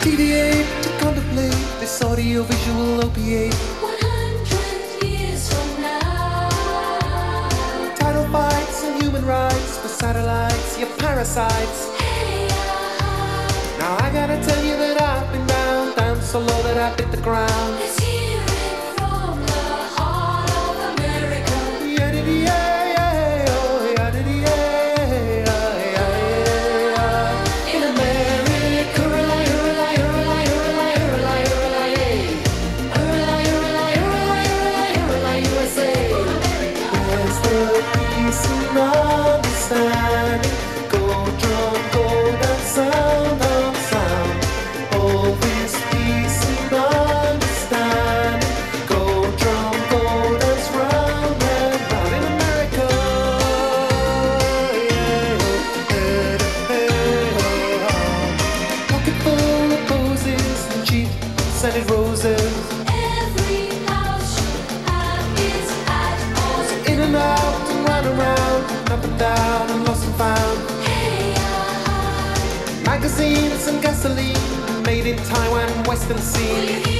deviate to contemplate this audiovisual opiate. 100 years from now, title fights and human rights for satellites, your parasites. Hey, uh, now I gotta tell you that I've been down, down so low that I hit the ground. scented roses. Every house should is at home. In and out and round and round, up and down and lost and found. Hey, uh, Magazines and gasoline, made in Taiwan, Western Sea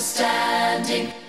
understanding.